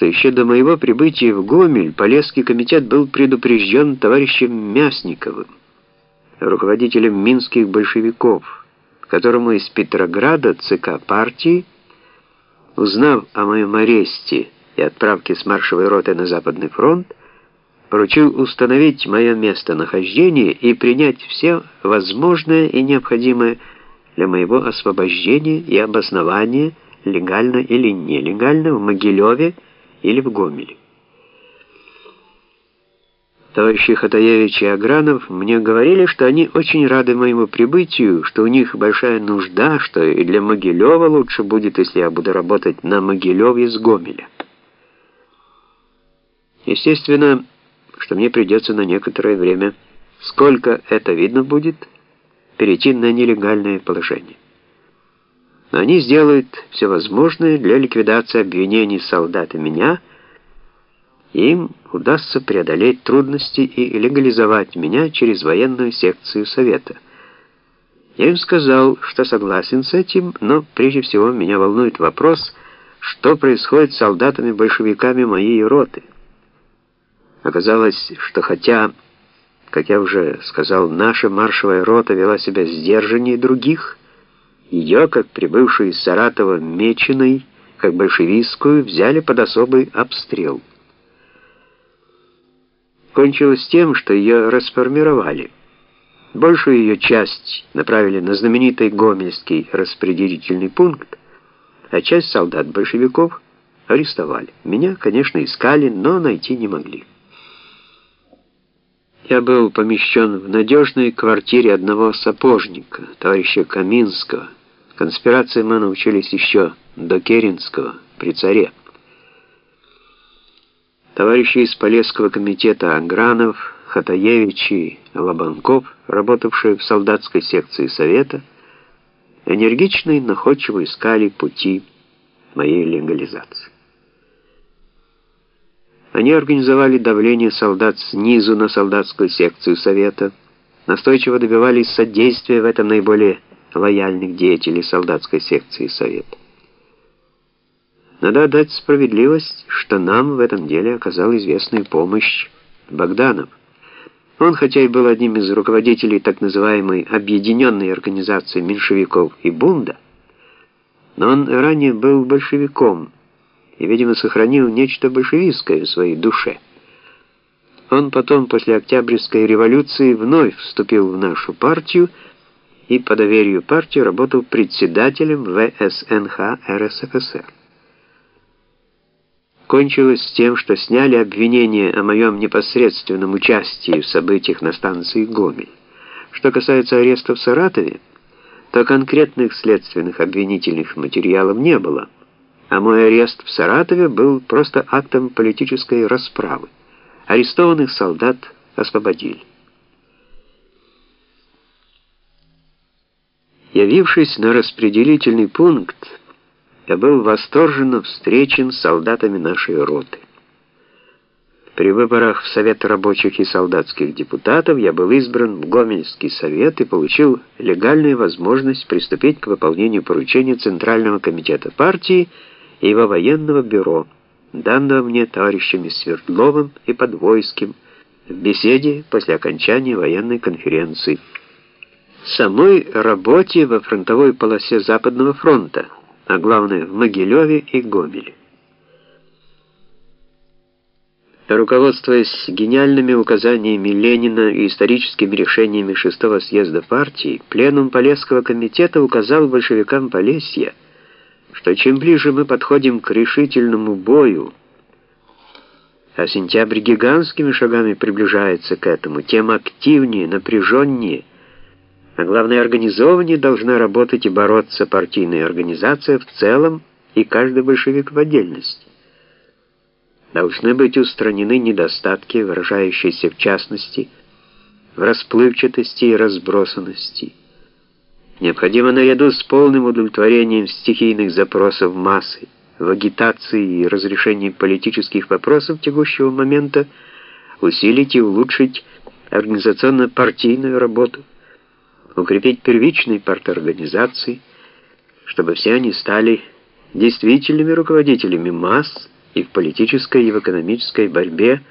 что еще до моего прибытия в Гомель Полесский комитет был предупрежден товарищем Мясниковым, руководителем минских большевиков, которому из Петрограда ЦК партии, узнав о моем аресте и отправке с маршевой роты на Западный фронт, поручил установить мое местонахождение и принять все возможное и необходимое для моего освобождения и обоснования легально или нелегально в Могилеве или в Гомеле. Товарищи Хатаевич и Агранов мне говорили, что они очень рады моему прибытию, что у них большая нужда, что и для Могилева лучше будет, если я буду работать на Могилеве с Гомеля. Естественно, что мне придется на некоторое время, сколько это видно будет, перейти на нелегальное положение. Но они сделают все возможное для ликвидации обвинений солдат и меня, им удастся преодолеть трудности и легализовать меня через военную секцию Совета. Я им сказал, что согласен с этим, но прежде всего меня волнует вопрос, что происходит с солдатами-большевиками моей роты. Оказалось, что хотя, как я уже сказал, наша маршевая рота вела себя сдержаннее других, ее, как прибывшую из Саратова Меченой, как большевистскую, взяли под особый обстрел. Кончилось тем, что ее расформировали. Большую ее часть направили на знаменитый Гомельский распределительный пункт, а часть солдат-большевиков арестовали. Меня, конечно, искали, но найти не могли. Я был помещен в надежной квартире одного сапожника, товарища Каминского. Конспирации мы научились еще до Керенского, при царе. Товарищи из Полесского комитета Агранов, Хатаевич и Лобанков, работавшие в солдатской секции Совета, энергично и находчиво искали пути моей легализации. Они организовали давление солдат снизу на солдатскую секцию Совета, настойчиво добивались содействия в этом наиболее лояльных деятелей солдатской секции Совета. Надо отдать справедливость, что нам в этом деле оказал известную помощь Богданов. Он, хотя и был одним из руководителей так называемой объединенной организации меньшевиков и бунда, но он ранее был большевиком, и, видимо, сохранил нечто большевистское в своей душе. Он потом, после Октябрьской революции, вновь вступил в нашу партию и по доверию партии работал председателем ВСНХ РСФСР. Кончилось с тем, что сняли обвинение о моем непосредственном участии в событиях на станции Гомель. Что касается ареста в Саратове, то конкретных следственных обвинительных материалов не было а мой арест в Саратове был просто актом политической расправы. Арестованных солдат освободили. Явившись на распределительный пункт, я был восторженно встречен солдатами нашей роты. При выборах в Совет рабочих и солдатских депутатов я был избран в Гомельский совет и получил легальную возможность приступить к выполнению поручения Центрального комитета партии и его военного бюро, данного мне товарищами Свердловым и Подвойским в беседе после окончания военной конференции. Самой работе во фронтовой полосе Западного фронта, а главное в Могилеве и Гомеле. Руководствуясь гениальными указаниями Ленина и историческими решениями шестого съезда партии, пленум Полесского комитета указал большевикам Полесья, что чем ближе мы подходим к решительному бою, а сентябрь гигантскими шагами приближается к этому, тем активнее, напряженнее, а главное организованнее должна работать и бороться партийная организация в целом и каждый большевик в отдельности. Должны быть устранены недостатки, выражающиеся в частности в расплывчатости и разбросанности, Необходимо наряду с полным удовлетворением стихийных запросов массы, в агитации и разрешении политических вопросов текущего момента усилить и улучшить организационно-партийную работу, укрепить первичные парторганизации, чтобы все они стали действительными руководителями масс и в политической, и в экономической борьбе